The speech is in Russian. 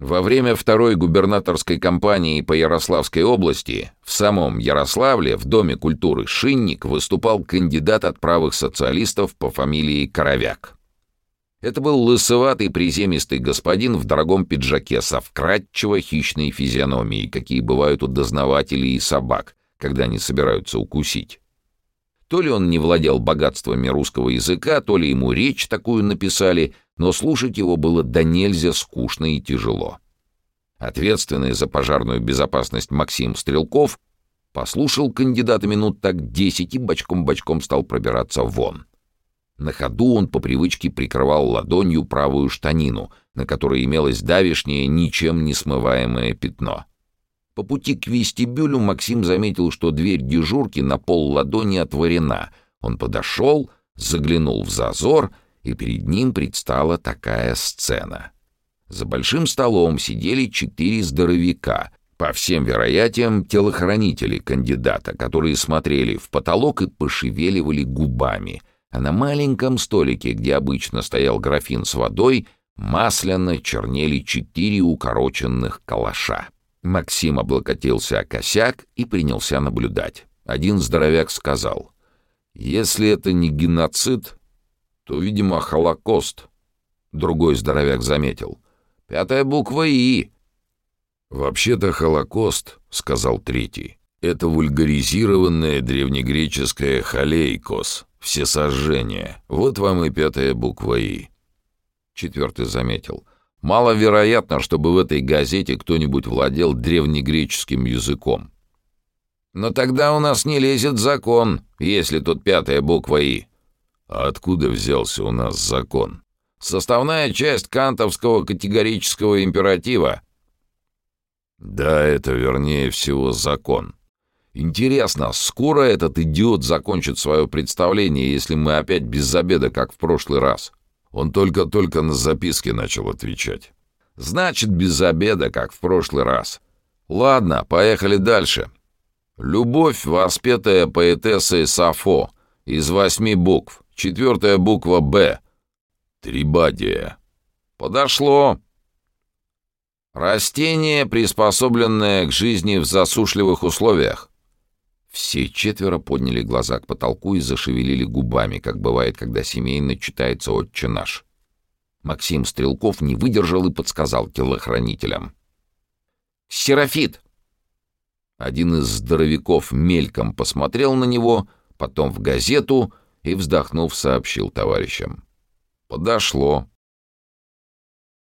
Во время второй губернаторской кампании по Ярославской области в самом Ярославле в Доме культуры «Шинник» выступал кандидат от правых социалистов по фамилии Коровяк. Это был лысоватый приземистый господин в дорогом пиджаке со вкрадчиво хищной физиономией, какие бывают у дознавателей и собак, когда они собираются укусить. То ли он не владел богатствами русского языка, то ли ему речь такую написали, но слушать его было до нельзя скучно и тяжело. Ответственный за пожарную безопасность Максим Стрелков послушал кандидата минут так десять и бочком-бочком стал пробираться вон. На ходу он по привычке прикрывал ладонью правую штанину, на которой имелось давишнее, ничем не смываемое пятно. По пути к вестибюлю Максим заметил, что дверь дежурки на пол ладони отворена. Он подошел, заглянул в зазор — и перед ним предстала такая сцена. За большим столом сидели четыре здоровяка, по всем вероятиям телохранители кандидата, которые смотрели в потолок и пошевеливали губами, а на маленьком столике, где обычно стоял графин с водой, масляно чернели четыре укороченных калаша. Максим облокотился о косяк и принялся наблюдать. Один здоровяк сказал, «Если это не геноцид, то, видимо, Холокост. Другой здоровяк заметил. Пятая буква «И». «Вообще-то Холокост», — сказал третий, — «это вульгаризированное древнегреческое «холейкос», всесожжение. Вот вам и пятая буква «И». Четвертый заметил. «Маловероятно, чтобы в этой газете кто-нибудь владел древнегреческим языком». «Но тогда у нас не лезет закон, если тут пятая буква «И». А откуда взялся у нас закон? Составная часть кантовского категорического императива. Да, это вернее всего закон. Интересно, скоро этот идиот закончит свое представление, если мы опять без обеда, как в прошлый раз? Он только-только на записке начал отвечать. Значит, без обеда, как в прошлый раз. Ладно, поехали дальше. Любовь, воспетая поэтессой Сафо, из восьми букв. Четвертая буква «Б». Трибадия. Подошло. Растение, приспособленное к жизни в засушливых условиях. Все четверо подняли глаза к потолку и зашевелили губами, как бывает, когда семейно читается «Отче наш». Максим Стрелков не выдержал и подсказал телохранителям. «Серафит!» Один из здоровяков мельком посмотрел на него, потом в газету — и, вздохнув, сообщил товарищам. «Подошло».